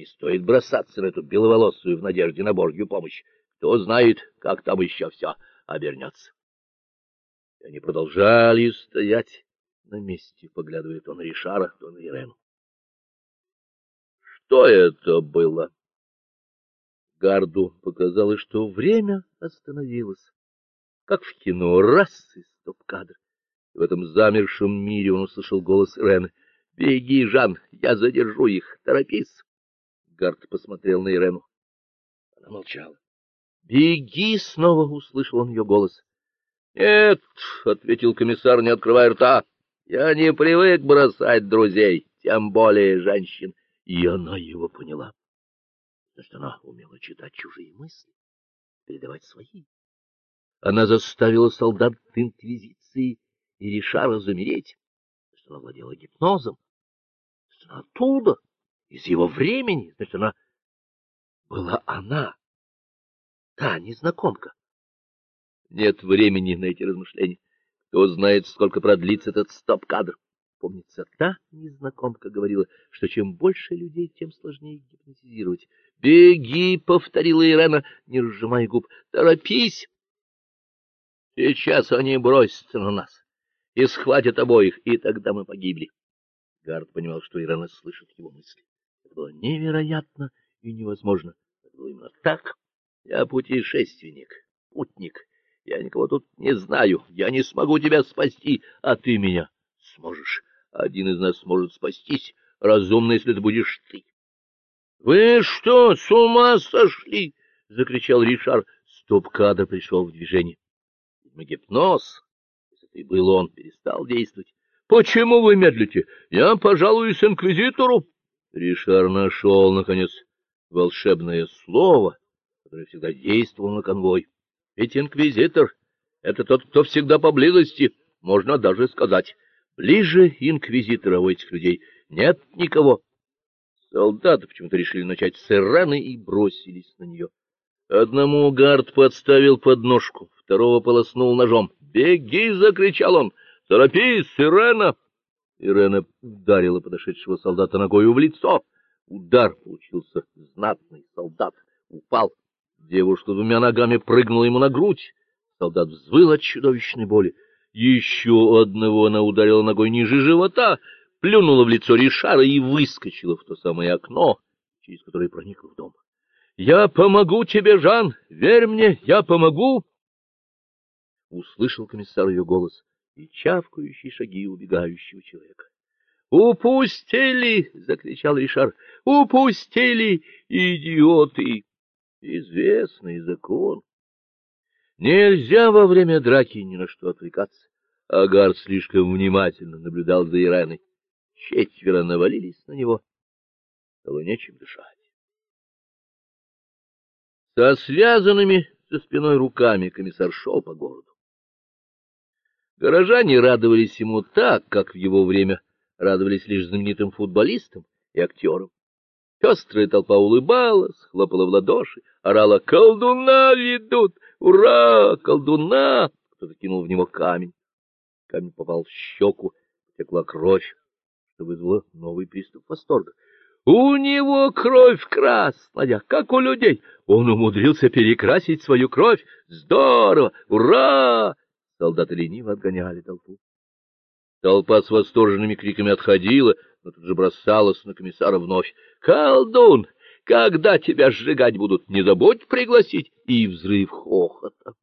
Не стоит бросаться на эту беловолосую в надежде на Божью помощь. Кто знает, как там еще все обернется. И они продолжали стоять на месте, поглядывая то на Ришара, то на Ирену. Что это было? Гарду показалось, что время остановилось, как в кино, раз и стоп-кадр. В этом замершем мире он услышал голос Ирены. — Беги, Жан, я задержу их, торопись. Гард посмотрел на Ирену. Она молчала. — Беги! — снова услышал он ее голос. — Нет, — ответил комиссар, не открывая рта, — я не привык бросать друзей, тем более женщин. И она его поняла. Значит, она умела читать чужие мысли, передавать свои. Она заставила солдат инквизиции и Ришара замереть. Значит, она владела гипнозом. Значит, она оттуда, из его времени. Значит, она была она, та незнакомка. Нет времени на эти размышления. Кто знает, сколько продлится этот стоп-кадр. Помнится, та незнакомка говорила, что чем больше людей, тем сложнее гипнотизировать. «Беги!» — повторила Ирена, не разжимая губ. «Торопись!» «Сейчас они бросятся на нас и схватят обоих, и тогда мы погибли». Гард понимал, что Ирена слышит его мысли. Это было невероятно и невозможно. Это было именно так. Я путешественник, путник. Я никого тут не знаю. Я не смогу тебя спасти, а ты меня сможешь. Один из нас сможет спастись. Разумно, если это будешь ты. — Вы что, с ума сошли? — закричал Ришар. Стоп-кадр пришел в движение. Гипноз, если и был он, перестал действовать. — Почему вы медлите? Я пожалуюсь инквизитору. Ришар нашел, наконец, волшебное слово, которое всегда действовало на конвой. Ведь инквизитор — это тот, кто всегда поблизости, можно даже сказать. Ближе инквизитора у этих людей нет никого. Солдаты почему-то решили начать с Ираны и бросились на нее. Одному гард подставил подножку, второго полоснул ножом. «Беги!» — закричал он. «Торопись, Ирена!» Ирена ударила подошедшего солдата ногою в лицо. Удар получился знатный, солдат упал. Девушка двумя ногами прыгнула ему на грудь. Солдат взвыл от чудовищной боли. Еще одного она ударила ногой ниже живота, плюнула в лицо Ришара и выскочила в то самое окно, через которое проникла в дом. — Я помогу тебе, Жан! Верь мне, я помогу! Услышал комиссар ее голос и чавкающие шаги убегающего человека. «Упустили!» — закричал Ришар. «Упустили, идиоты!» Известный закон. Нельзя во время драки ни на что отвлекаться. Агар слишком внимательно наблюдал за Ираной. Четверо навалились на него. Стало нечем дышать. Со связанными за спиной руками комиссар шел по городу. Горожане радовались ему так, как в его время радовались лишь знаменитым футболистам и актерам. Пестрая толпа улыбалась, хлопала в ладоши, орала «Колдуна ведут! Ура! Колдуна!» Кто-то кинул в него камень. Камень попал в щеку, текла кровь, что вызвало новый приступ восторга. «У него кровь красная, как у людей! Он умудрился перекрасить свою кровь! Здорово! Ура!» Солдаты лениво отгоняли толпу. Толпа с восторженными криками отходила, но тут же бросалась на комиссара вновь. «Колдун! Когда тебя сжигать будут, не забудь пригласить!» И взрыв хохота.